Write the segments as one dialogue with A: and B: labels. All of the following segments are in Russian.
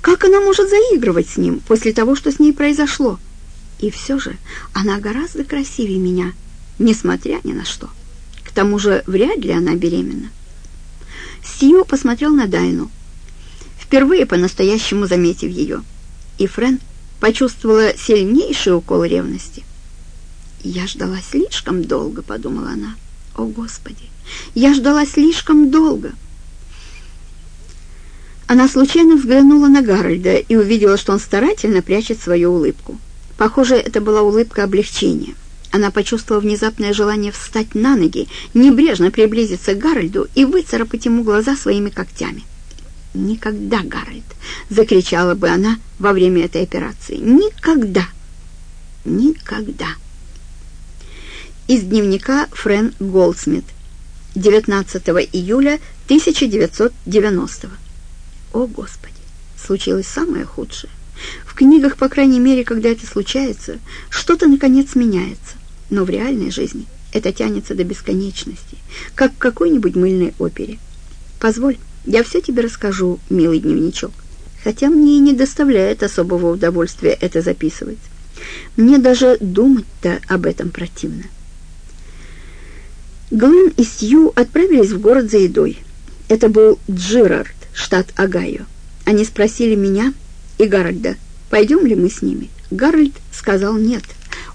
A: Как она может заигрывать с ним после того, что с ней произошло? И все же она гораздо красивее меня, несмотря ни на что. К тому же вряд ли она беременна. Стью посмотрел на Дайну, впервые по-настоящему заметив ее, и Френ почувствовала сильнейший укол ревности. «Я ждала слишком долго», — подумала она. «О, Господи! Я ждала слишком долго!» Она случайно взглянула на Гарольда и увидела, что он старательно прячет свою улыбку. Похоже, это была улыбка облегчения. Она почувствовала внезапное желание встать на ноги, небрежно приблизиться к Гарольду и выцарапать ему глаза своими когтями. «Никогда, Гарольд!» — закричала бы она во время этой операции. «Никогда! Никогда!» Из дневника Френ Голдсмит 19 июля 1990 О, Господи! Случилось самое худшее. В книгах, по крайней мере, когда это случается, что-то, наконец, меняется. Но в реальной жизни это тянется до бесконечности, как в какой-нибудь мыльной опере. Позволь, я все тебе расскажу, милый дневничок, хотя мне и не доставляет особого удовольствия это записывать. Мне даже думать-то об этом противно. Глен и Сью отправились в город за едой. Это был Джирард, штат Огайо. Они спросили меня и Гарольда, пойдем ли мы с ними. Гарольд сказал нет.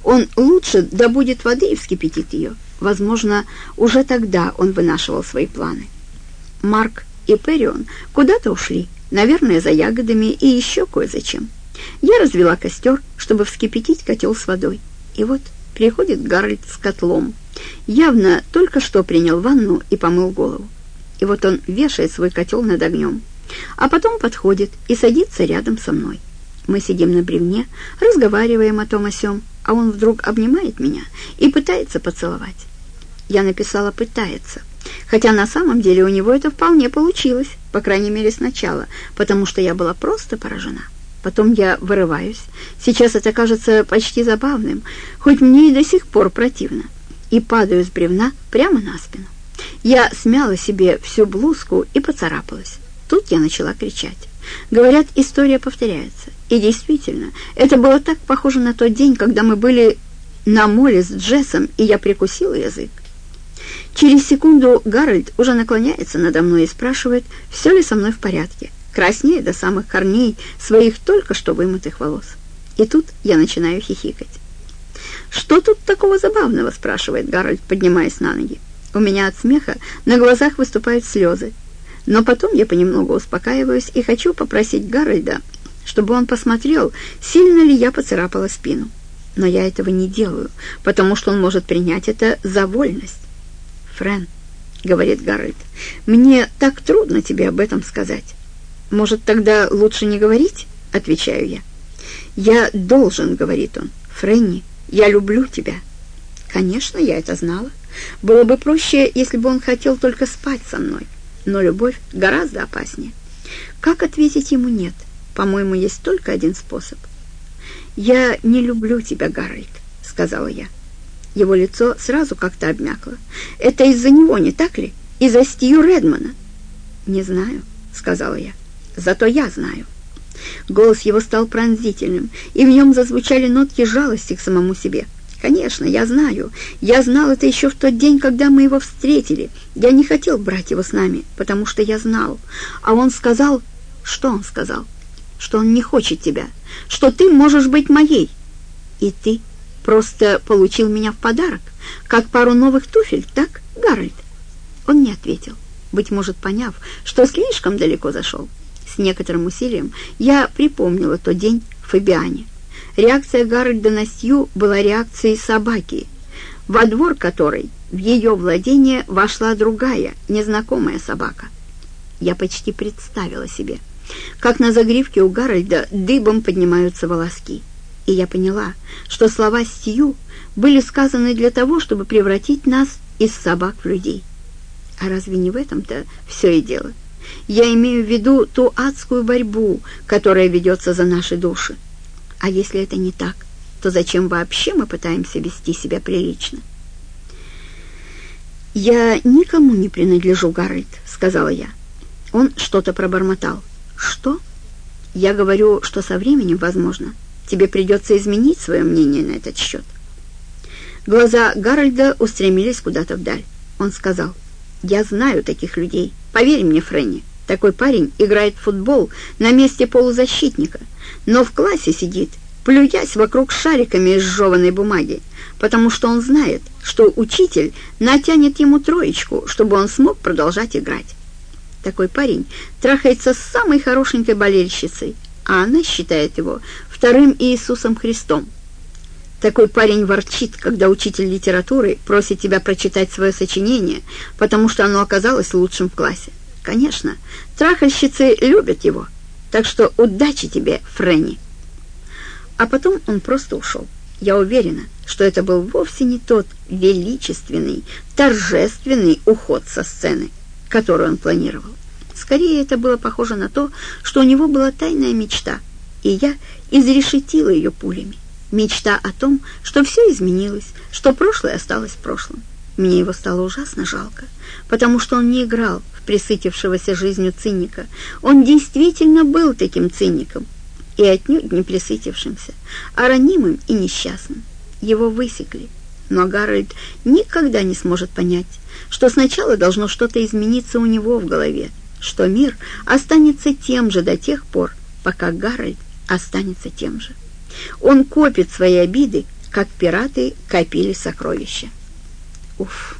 A: Он лучше добудет воды и вскипятит ее. Возможно, уже тогда он вынашивал свои планы. Марк и Перион куда-то ушли, наверное, за ягодами и еще кое-зачем. Я развела костер, чтобы вскипятить котел с водой. И вот приходит Гарольд с котлом. Явно только что принял ванну и помыл голову. И вот он вешает свой котел над огнем, а потом подходит и садится рядом со мной. Мы сидим на бревне, разговариваем о том о сём, а он вдруг обнимает меня и пытается поцеловать. Я написала «пытается», хотя на самом деле у него это вполне получилось, по крайней мере сначала, потому что я была просто поражена. Потом я вырываюсь. Сейчас это кажется почти забавным, хоть мне и до сих пор противно, и падаю с бревна прямо на спину. Я смяла себе всю блузку и поцарапалась. Тут я начала кричать. Говорят, история повторяется. И действительно, это было так похоже на тот день, когда мы были на моле с Джессом, и я прикусила язык. Через секунду Гарольд уже наклоняется надо мной и спрашивает, все ли со мной в порядке, краснее до самых корней своих только что вымытых волос. И тут я начинаю хихикать. «Что тут такого забавного?» – спрашивает Гарольд, поднимаясь на ноги. У меня от смеха на глазах выступают слезы. Но потом я понемногу успокаиваюсь и хочу попросить Гарольда, чтобы он посмотрел, сильно ли я поцарапала спину. Но я этого не делаю, потому что он может принять это за вольность. «Френ», — говорит Гарольд, — «мне так трудно тебе об этом сказать». «Может, тогда лучше не говорить?» — отвечаю я. «Я должен», — говорит он. «Френни, я люблю тебя». Конечно, я это знала. Было бы проще, если бы он хотел только спать со мной но любовь гораздо опаснее. Как ответить ему «нет»? По-моему, есть только один способ. «Я не люблю тебя, Гарольд», — сказала я. Его лицо сразу как-то обмякло. «Это из-за него, не так ли? Из-за Стью Редмана?» «Не знаю», — сказала я. «Зато я знаю». Голос его стал пронзительным, и в нем зазвучали нотки жалости к самому себе. «Конечно, я знаю. Я знал это еще в тот день, когда мы его встретили. Я не хотел брать его с нами, потому что я знал. А он сказал... Что он сказал? Что он не хочет тебя. Что ты можешь быть моей. И ты просто получил меня в подарок, как пару новых туфель, так, Гарольд?» Он не ответил, быть может, поняв, что слишком далеко зашел. С некоторым усилием я припомнила тот день в Фабиане. Реакция Гарольда на Сью была реакцией собаки, во двор которой в ее владение вошла другая, незнакомая собака. Я почти представила себе, как на загривке у Гарольда дыбом поднимаются волоски. И я поняла, что слова Сью были сказаны для того, чтобы превратить нас из собак в людей. А разве не в этом-то все и дело? Я имею в виду ту адскую борьбу, которая ведется за наши души. А если это не так, то зачем вообще мы пытаемся вести себя прилично? «Я никому не принадлежу, Гарольд», — сказала я. Он что-то пробормотал. «Что?» Я говорю, что со временем, возможно, тебе придется изменить свое мнение на этот счет. Глаза Гарольда устремились куда-то вдаль. Он сказал, «Я знаю таких людей. Поверь мне, Фрэнни, такой парень играет в футбол на месте полузащитника, но в классе сидит, плюясь вокруг шариками из жеванной бумаги, потому что он знает, что учитель натянет ему троечку, чтобы он смог продолжать играть. Такой парень трахается с самой хорошенькой болельщицей, а она считает его вторым Иисусом Христом. Такой парень ворчит, когда учитель литературы просит тебя прочитать свое сочинение, потому что оно оказалось лучшим в классе. Конечно, трахальщицы любят его, так что удачи тебе, Фрэнни. А потом он просто ушел. Я уверена, что это был вовсе не тот величественный, торжественный уход со сцены, который он планировал. Скорее, это было похоже на то, что у него была тайная мечта, и я изрешетила ее пулями. Мечта о том, что все изменилось, что прошлое осталось в прошлом. Мне его стало ужасно жалко, потому что он не играл в присытившегося жизнью циника. Он действительно был таким циником, и отнюдь не присытившимся, а ранимым и несчастным. Его высекли, но Гарольд никогда не сможет понять, что сначала должно что-то измениться у него в голове, что мир останется тем же до тех пор, пока Гарольд останется тем же. Он копит свои обиды, как пираты копили сокровища. Уф!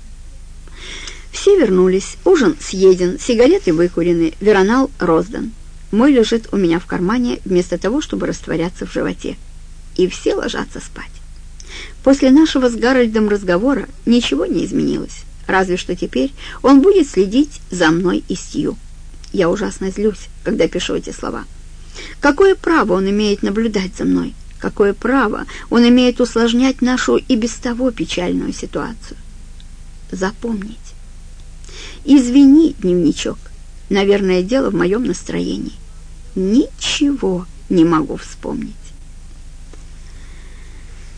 A: Все вернулись, ужин съеден, сигареты выкурены, веронал роздан. Мой лежит у меня в кармане вместо того, чтобы растворяться в животе. И все ложатся спать. После нашего с Гарольдом разговора ничего не изменилось, разве что теперь он будет следить за мной и Стью. Я ужасно злюсь, когда пишу эти слова. Какое право он имеет наблюдать за мной? Какое право он имеет усложнять нашу и без того печальную ситуацию? Запомнить. Извини, дневничок. Наверное, дело в моем настроении ничего не могу вспомнить.